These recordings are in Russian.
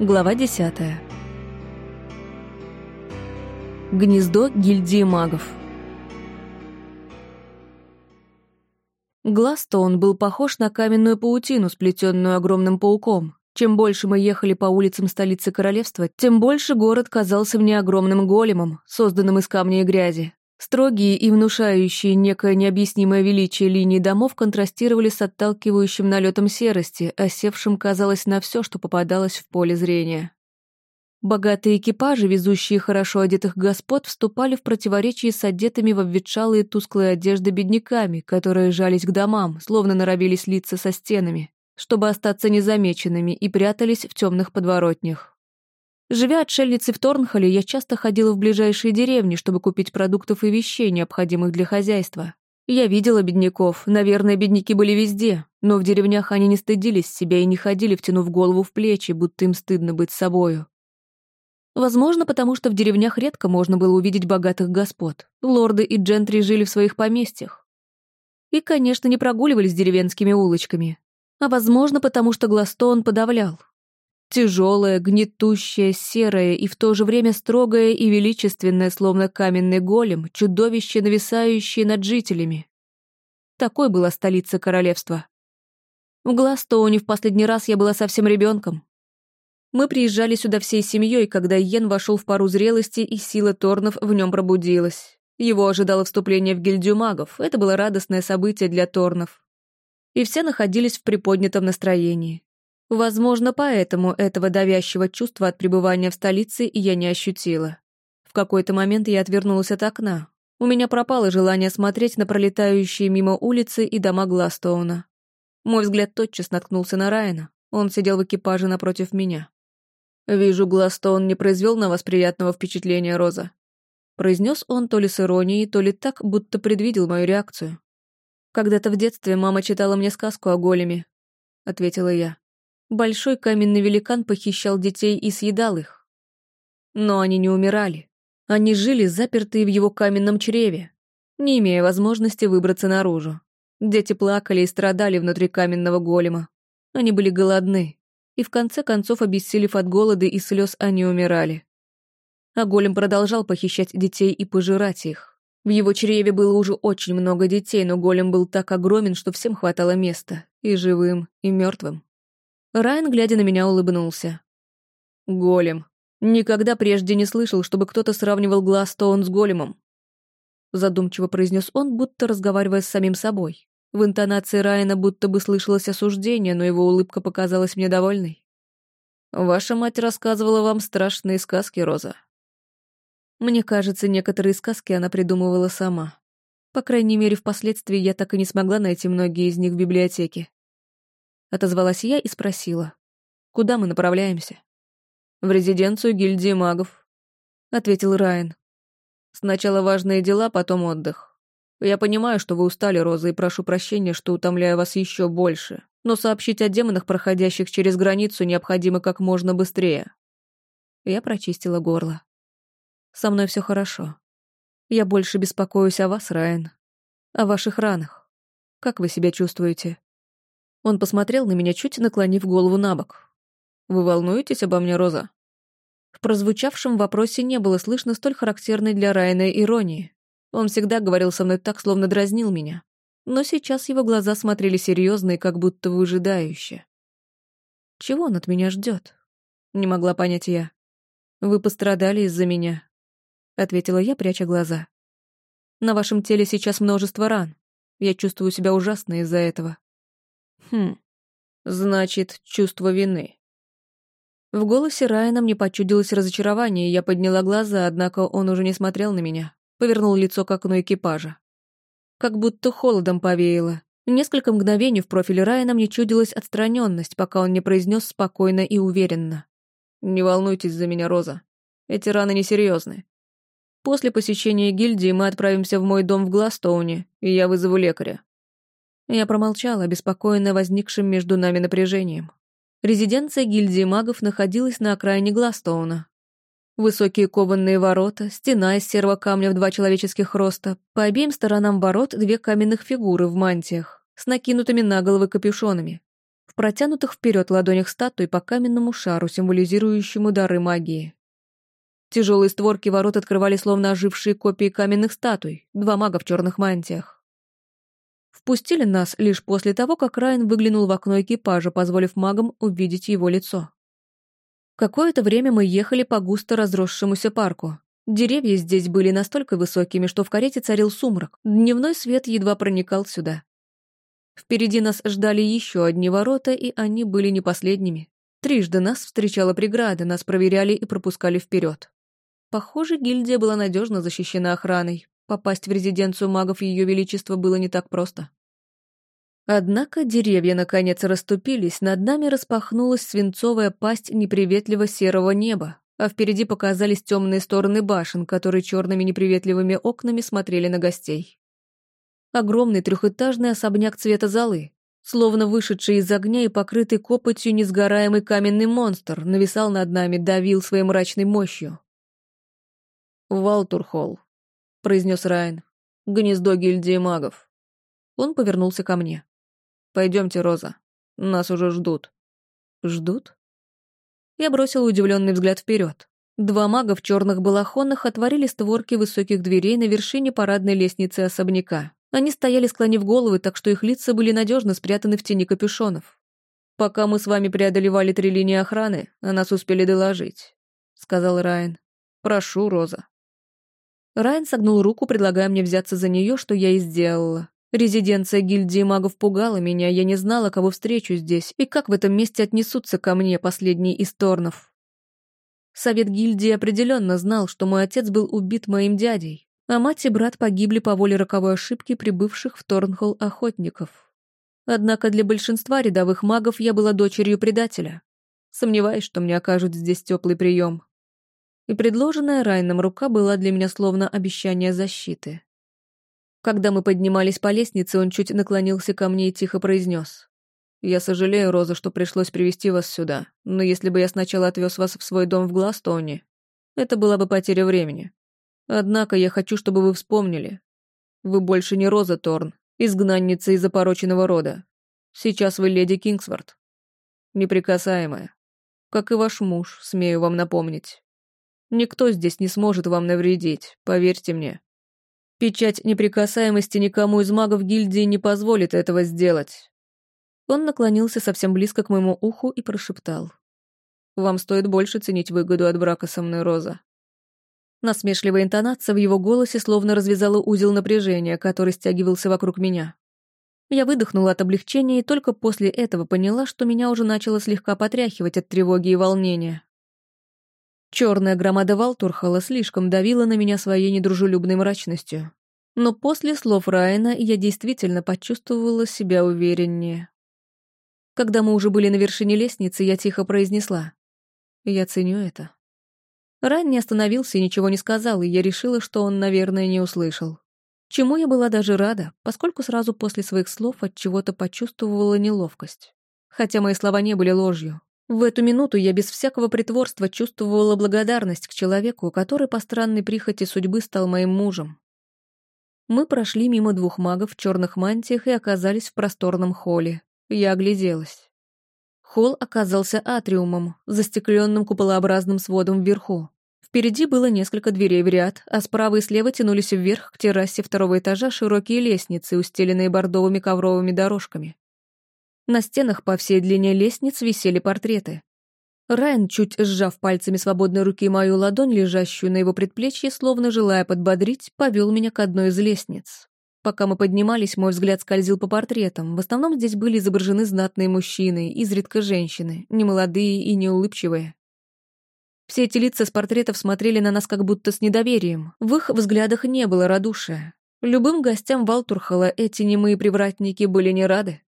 Глава 10. Гнездо гильдии магов. Гластоун был похож на каменную паутину, сплетенную огромным пауком. Чем больше мы ехали по улицам столицы королевства, тем больше город казался мне огромным големом, созданным из камня и грязи. Строгие и внушающие некое необъяснимое величие линии домов контрастировали с отталкивающим налетом серости, осевшим, казалось, на все, что попадалось в поле зрения. Богатые экипажи, везущие хорошо одетых господ, вступали в противоречие с одетыми в обветшалые тусклые одежды бедняками, которые жались к домам, словно норовились слиться со стенами, чтобы остаться незамеченными, и прятались в темных подворотнях. Живя отшельницей в Торнхолле, я часто ходила в ближайшие деревни, чтобы купить продуктов и вещей, необходимых для хозяйства. Я видела бедняков, наверное, бедняки были везде, но в деревнях они не стыдились себя и не ходили, втянув голову в плечи, будто им стыдно быть собою. Возможно, потому что в деревнях редко можно было увидеть богатых господ. Лорды и джентри жили в своих поместьях. И, конечно, не прогуливались деревенскими улочками. А возможно, потому что Гластон подавлял. Тяжелое, гнетущее, серое и в то же время строгое и величественное, словно каменный голем, чудовище, нависающее над жителями. Такой была столица королевства. В Гластоуне в последний раз я была совсем ребенком. Мы приезжали сюда всей семьей, когда Йен вошел в пару зрелости, и сила Торнов в нем пробудилась. Его ожидало вступление в гильдию магов. Это было радостное событие для Торнов. И все находились в приподнятом настроении. Возможно, поэтому этого давящего чувства от пребывания в столице я не ощутила. В какой-то момент я отвернулась от окна. У меня пропало желание смотреть на пролетающие мимо улицы и дома Гластоуна. Мой взгляд тотчас наткнулся на Райана. Он сидел в экипаже напротив меня. «Вижу, Гластоун не произвел на вас приятного впечатления, Роза», произнес он то ли с иронией, то ли так, будто предвидел мою реакцию. «Когда-то в детстве мама читала мне сказку о големе», — ответила я. Большой каменный великан похищал детей и съедал их. Но они не умирали. Они жили запертые в его каменном чреве, не имея возможности выбраться наружу. Дети плакали и страдали внутри каменного голема. Они были голодны, и в конце концов, обессилев от голода и слез, они умирали. А голем продолжал похищать детей и пожирать их. В его чреве было уже очень много детей, но голем был так огромен, что всем хватало места, и живым, и мертвым. Райан, глядя на меня, улыбнулся. «Голем. Никогда прежде не слышал, чтобы кто-то сравнивал Гластоун с големом». Задумчиво произнес он, будто разговаривая с самим собой. В интонации Райана будто бы слышалось осуждение, но его улыбка показалась мне довольной. «Ваша мать рассказывала вам страшные сказки, Роза». Мне кажется, некоторые сказки она придумывала сама. По крайней мере, впоследствии я так и не смогла найти многие из них в библиотеке. Отозвалась я и спросила. «Куда мы направляемся?» «В резиденцию гильдии магов», — ответил Райан. «Сначала важные дела, потом отдых. Я понимаю, что вы устали, Роза, и прошу прощения, что утомляю вас еще больше, но сообщить о демонах, проходящих через границу, необходимо как можно быстрее». Я прочистила горло. «Со мной все хорошо. Я больше беспокоюсь о вас, Райан. О ваших ранах. Как вы себя чувствуете?» Он посмотрел на меня, чуть наклонив голову на бок. «Вы волнуетесь обо мне, Роза?» В прозвучавшем вопросе не было слышно столь характерной для Райана иронии. Он всегда говорил со мной так, словно дразнил меня. Но сейчас его глаза смотрели серьезно и как будто выжидающе. «Чего он от меня ждет? Не могла понять я. «Вы пострадали из-за меня», — ответила я, пряча глаза. «На вашем теле сейчас множество ран. Я чувствую себя ужасно из-за этого. Хм, значит, чувство вины. В голосе Райана мне почудилось разочарование, и я подняла глаза, однако он уже не смотрел на меня, повернул лицо к окну экипажа. Как будто холодом повеяло. Несколько мгновений в профиле Райана мне чудилась отстраненность, пока он не произнес спокойно и уверенно. «Не волнуйтесь за меня, Роза. Эти раны несерьезны. После посещения гильдии мы отправимся в мой дом в Гластоуне, и я вызову лекаря. Я промолчала, обеспокоенная возникшим между нами напряжением. Резиденция гильдии магов находилась на окраине Гластоуна. Высокие кованные ворота, стена из серого камня в два человеческих роста, по обеим сторонам ворот две каменных фигуры в мантиях, с накинутыми на головы капюшонами. в протянутых вперед ладонях статуи по каменному шару, символизирующему дары магии. Тяжелые створки ворот открывали словно ожившие копии каменных статуй, два мага в черных мантиях. Впустили нас лишь после того, как Райан выглянул в окно экипажа, позволив магам увидеть его лицо. Какое-то время мы ехали по густо разросшемуся парку. Деревья здесь были настолько высокими, что в карете царил сумрак. Дневной свет едва проникал сюда. Впереди нас ждали еще одни ворота, и они были не последними. Трижды нас встречала преграда, нас проверяли и пропускали вперед. Похоже, гильдия была надежно защищена охраной. Попасть в резиденцию магов Ее Величества было не так просто. Однако деревья наконец расступились, над нами распахнулась свинцовая пасть неприветливо серого неба, а впереди показались темные стороны башен, которые черными неприветливыми окнами смотрели на гостей. Огромный трехэтажный особняк цвета золы, словно вышедший из огня и покрытый копотью несгораемый каменный монстр, нависал над нами, давил своей мрачной мощью. «Валтурхолл», — произнес Райан, — «гнездо гильдии магов». Он повернулся ко мне. Пойдемте, Роза. Нас уже ждут». «Ждут?» Я бросила удивленный взгляд вперед. Два мага в черных балахонах отворили створки высоких дверей на вершине парадной лестницы особняка. Они стояли, склонив головы, так что их лица были надежно спрятаны в тени капюшонов. «Пока мы с вами преодолевали три линии охраны, о нас успели доложить», — сказал Райан. «Прошу, Роза». Райан согнул руку, предлагая мне взяться за нее, что я и сделала. Резиденция гильдии магов пугала меня, я не знала, кого встречу здесь, и как в этом месте отнесутся ко мне последние из Торнов. Совет гильдии определенно знал, что мой отец был убит моим дядей, а мать и брат погибли по воле роковой ошибки прибывших в Торнхолл охотников. Однако для большинства рядовых магов я была дочерью предателя. Сомневаюсь, что мне окажут здесь теплый прием. И предложенная Райном рука была для меня словно обещание защиты. Когда мы поднимались по лестнице, он чуть наклонился ко мне и тихо произнес. «Я сожалею, Роза, что пришлось привести вас сюда, но если бы я сначала отвез вас в свой дом в Гластоуне, это была бы потеря времени. Однако я хочу, чтобы вы вспомнили. Вы больше не Роза Торн, изгнанница из опороченного рода. Сейчас вы леди Кингсворт. Неприкасаемая. Как и ваш муж, смею вам напомнить. Никто здесь не сможет вам навредить, поверьте мне. Печать неприкасаемости никому из магов гильдии не позволит этого сделать. Он наклонился совсем близко к моему уху и прошептал. «Вам стоит больше ценить выгоду от брака со мной, Роза». Насмешливая интонация в его голосе словно развязала узел напряжения, который стягивался вокруг меня. Я выдохнула от облегчения и только после этого поняла, что меня уже начало слегка потряхивать от тревоги и волнения. Черная громада Валтурхала слишком давила на меня своей недружелюбной мрачностью. Но после слов Райана я действительно почувствовала себя увереннее. Когда мы уже были на вершине лестницы, я тихо произнесла. «Я ценю это». Райан не остановился и ничего не сказал, и я решила, что он, наверное, не услышал. Чему я была даже рада, поскольку сразу после своих слов от чего-то почувствовала неловкость. Хотя мои слова не были ложью. В эту минуту я без всякого притворства чувствовала благодарность к человеку, который по странной прихоти судьбы стал моим мужем. Мы прошли мимо двух магов в черных мантиях и оказались в просторном холле. Я огляделась. Холл оказался атриумом, застекленным куполообразным сводом вверху. Впереди было несколько дверей в ряд, а справа и слева тянулись вверх к террасе второго этажа широкие лестницы, устеленные бордовыми ковровыми дорожками. На стенах по всей длине лестниц висели портреты. Райан, чуть сжав пальцами свободной руки мою ладонь, лежащую на его предплечье, словно желая подбодрить, повел меня к одной из лестниц. Пока мы поднимались, мой взгляд скользил по портретам. В основном здесь были изображены знатные мужчины, изредка женщины, немолодые и неулыбчивые. Все эти лица с портретов смотрели на нас как будто с недоверием. В их взглядах не было радушия. Любым гостям Валтурхала эти немые привратники были не рады.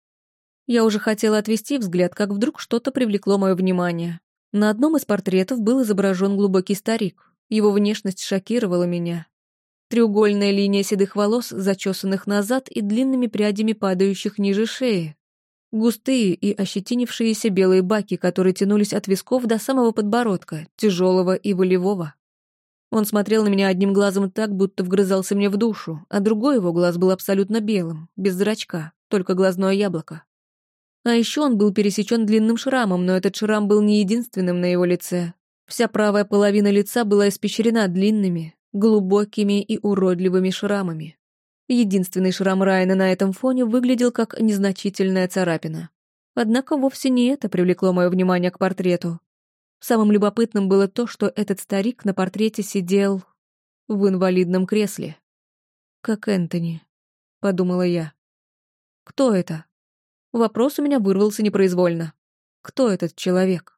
Я уже хотела отвести взгляд, как вдруг что-то привлекло мое внимание. На одном из портретов был изображен глубокий старик. Его внешность шокировала меня. Треугольная линия седых волос, зачесанных назад и длинными прядями падающих ниже шеи. Густые и ощетинившиеся белые баки, которые тянулись от висков до самого подбородка, тяжелого и волевого. Он смотрел на меня одним глазом так, будто вгрызался мне в душу, а другой его глаз был абсолютно белым, без зрачка, только глазное яблоко. А еще он был пересечен длинным шрамом, но этот шрам был не единственным на его лице. Вся правая половина лица была испещрена длинными, глубокими и уродливыми шрамами. Единственный шрам Райана на этом фоне выглядел как незначительная царапина. Однако вовсе не это привлекло мое внимание к портрету. Самым любопытным было то, что этот старик на портрете сидел в инвалидном кресле. «Как Энтони», — подумала я. «Кто это?» Вопрос у меня вырвался непроизвольно. «Кто этот человек?»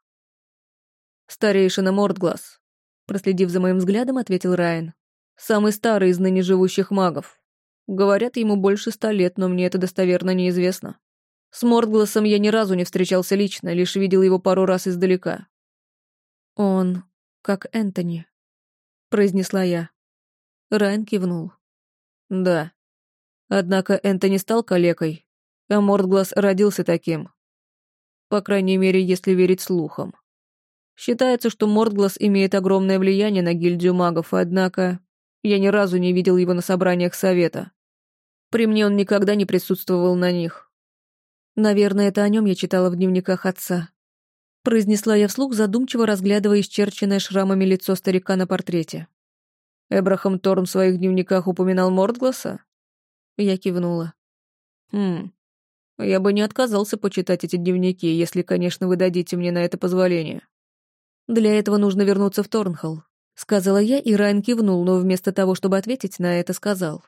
«Старейшина Мордглаз», — проследив за моим взглядом, ответил Райан. «Самый старый из ныне живущих магов. Говорят, ему больше ста лет, но мне это достоверно неизвестно. С Мордгласом я ни разу не встречался лично, лишь видел его пару раз издалека». «Он как Энтони», — произнесла я. Райан кивнул. «Да. Однако Энтони стал калекой, а Мордглас родился таким. По крайней мере, если верить слухам. Считается, что Мордглас имеет огромное влияние на гильдию магов, однако я ни разу не видел его на собраниях совета. При мне он никогда не присутствовал на них. Наверное, это о нем я читала в дневниках отца. Произнесла я вслух, задумчиво разглядывая исчерченное шрамами лицо старика на портрете. Эбрахам Торн в своих дневниках упоминал Мордгласа? Я кивнула. Хм, я бы не отказался почитать эти дневники, если, конечно, вы дадите мне на это позволение. Для этого нужно вернуться в Торнхолл, сказала я, и Райан кивнул, но вместо того, чтобы ответить на это, сказал.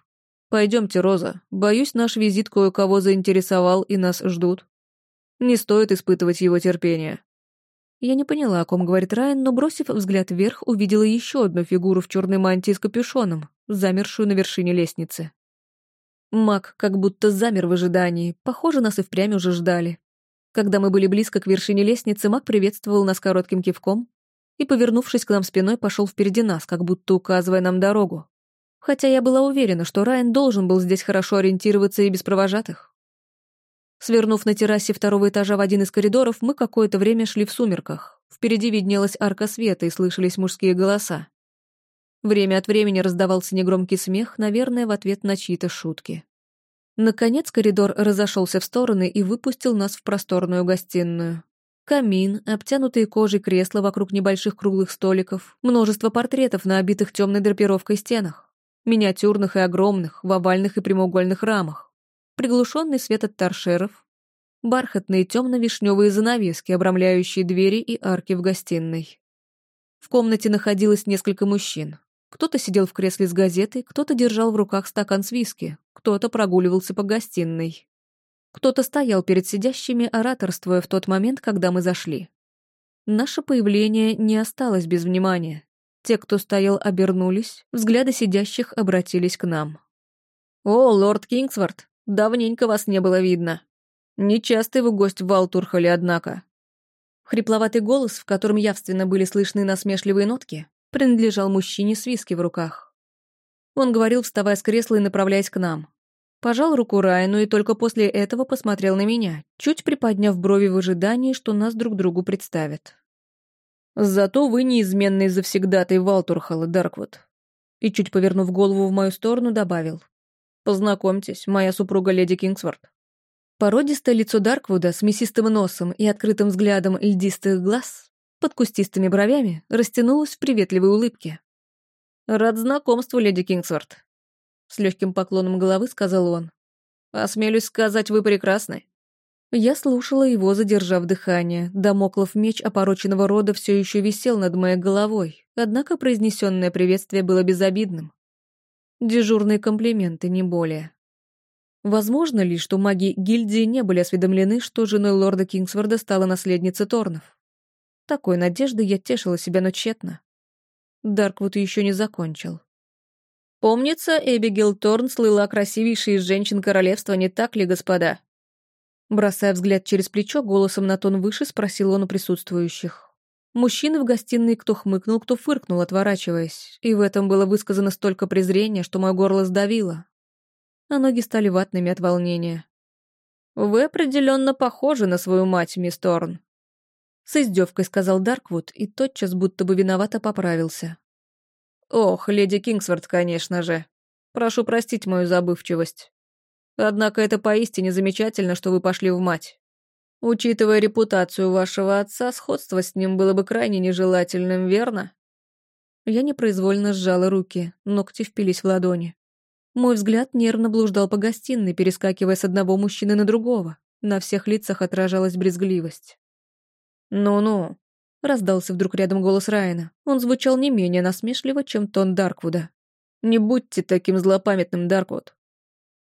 Пойдемте, Роза. Боюсь, наш визит кое-кого заинтересовал, и нас ждут. Не стоит испытывать его терпение. Я не поняла, о ком говорит Райан, но, бросив взгляд вверх, увидела еще одну фигуру в черной мантии с капюшоном, замершую на вершине лестницы. Маг как будто замер в ожидании, похоже, нас и впрямь уже ждали. Когда мы были близко к вершине лестницы, маг приветствовал нас коротким кивком и, повернувшись к нам спиной, пошел впереди нас, как будто указывая нам дорогу. Хотя я была уверена, что Райан должен был здесь хорошо ориентироваться и без провожатых. Свернув на террасе второго этажа в один из коридоров, мы какое-то время шли в сумерках. Впереди виднелась арка света и слышались мужские голоса. Время от времени раздавался негромкий смех, наверное, в ответ на чьи-то шутки. Наконец коридор разошелся в стороны и выпустил нас в просторную гостиную. Камин, обтянутые кожей кресла вокруг небольших круглых столиков, множество портретов на обитых темной драпировкой стенах, миниатюрных и огромных, в овальных и прямоугольных рамах, приглушенный свет от торшеров, бархатные темно-вишневые занавески, обрамляющие двери и арки в гостиной. В комнате находилось несколько мужчин. Кто-то сидел в кресле с газетой, кто-то держал в руках стакан с виски, кто-то прогуливался по гостиной. Кто-то стоял перед сидящими, ораторствуя в тот момент, когда мы зашли. Наше появление не осталось без внимания. Те, кто стоял, обернулись, взгляды сидящих обратились к нам. «О, лорд Кингсворт, давненько вас не было видно. Нечастый вы гость в Валтурхоле, однако». Хрипловатый голос, в котором явственно были слышны насмешливые нотки, принадлежал мужчине с виски в руках. Он говорил, вставая с кресла и направляясь к нам. Пожал руку Райану и только после этого посмотрел на меня, чуть приподняв брови в ожидании, что нас друг другу представят. «Зато вы неизменный завсегдатый Валтурхала, Дарквуд». И чуть повернув голову в мою сторону, добавил. «Познакомьтесь, моя супруга леди Кингсворт». Породистое лицо Дарквуда с мясистым носом и открытым взглядом льдистых глаз под кустистыми бровями растянулась в приветливой улыбке. «Рад знакомству, леди Кингсворт», — с легким поклоном головы сказал он. «Осмелюсь сказать, вы прекрасны». Я слушала его, задержав дыхание. Дамоклов меч опороченного рода все еще висел над моей головой, однако произнесенное приветствие было безобидным. Дежурные комплименты, не более. Возможно ли, что маги гильдии не были осведомлены, что женой лорда Кингсворда стала наследница Торнов? Такой надеждой я тешила себя, но тщетно. Дарквуд еще не закончил. «Помнится, Эбигейл Торн слыла красивейшей из женщин королевства, не так ли, господа?» Бросая взгляд через плечо, голосом на тон выше спросил он у присутствующих. Мужчины в гостиной кто хмыкнул, кто фыркнул, отворачиваясь, и в этом было высказано столько презрения, что мое горло сдавило, а ноги стали ватными от волнения. «Вы определенно похожи на свою мать, мисс Торн», с издевкой сказал Дарквуд и тотчас будто бы виновато поправился. «Ох, леди Кингсворт, конечно же. Прошу простить мою забывчивость. Однако это поистине замечательно, что вы пошли в мать. Учитывая репутацию вашего отца, сходство с ним было бы крайне нежелательным, верно? Я непроизвольно сжала руки, ногти впились в ладони. Мой взгляд нервно блуждал по гостиной, перескакивая с одного мужчины на другого. На всех лицах отражалась брезгливость. «Ну-ну», — раздался вдруг рядом голос Райана. Он звучал не менее насмешливо, чем тон Дарквуда. «Не будьте таким злопамятным, Дарквуд.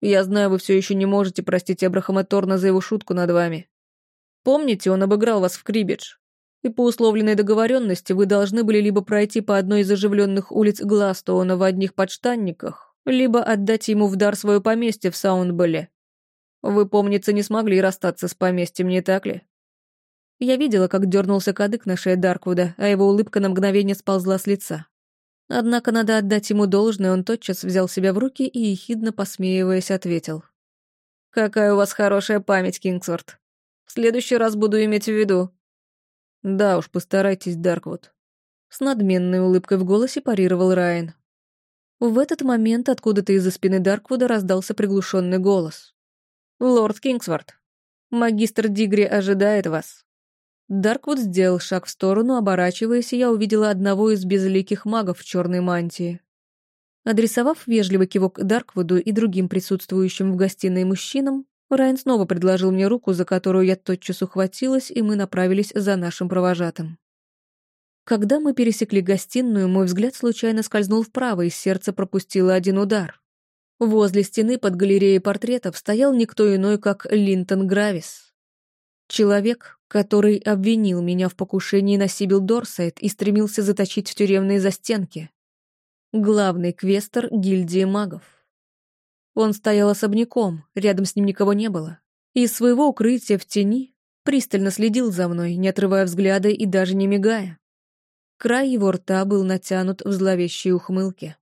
Я знаю, вы все еще не можете простить Абрахама Торна за его шутку над вами. Помните, он обыграл вас в крибидж? И по условленной договоренности вы должны были либо пройти по одной из оживленных улиц Гластоуна в одних подштанниках, либо отдать ему в дар свое поместье в Саундбелле. Вы, помнится, не смогли расстаться с поместьем, не так ли? Я видела, как дернулся кадык на шее Дарквуда, а его улыбка на мгновение сползла с лица. Однако надо отдать ему должное, он тотчас взял себя в руки и, ехидно посмеиваясь, ответил. «Какая у вас хорошая память, Кингсворт. В следующий раз буду иметь в виду». «Да уж, постарайтесь, Дарквуд». С надменной улыбкой в голосе парировал Райан. В этот момент откуда-то из-за спины Дарквуда раздался приглушенный голос. «Лорд Кингсворт, магистр Дигри ожидает вас». Дарквуд сделал шаг в сторону, оборачиваясь, и я увидела одного из безликих магов в черной мантии. Адресовав вежливый кивок Дарквуду и другим присутствующим в гостиной мужчинам, Райан снова предложил мне руку, за которую я тотчас ухватилась, и мы направились за нашим провожатым. Когда мы пересекли гостиную, мой взгляд случайно скользнул вправо, и сердце пропустило один удар. Возле стены под галереей портретов стоял никто иной, как Линтон Гравис. Человек, который обвинил меня в покушении на Сибил Дорсайт и стремился заточить в тюремные застенки. Главный квестер гильдии магов. Он стоял особняком, рядом с ним никого не было. Из своего укрытия в тени пристально следил за мной, не отрывая взгляда и даже не мигая. Край его рта был натянут в зловещей ухмылке.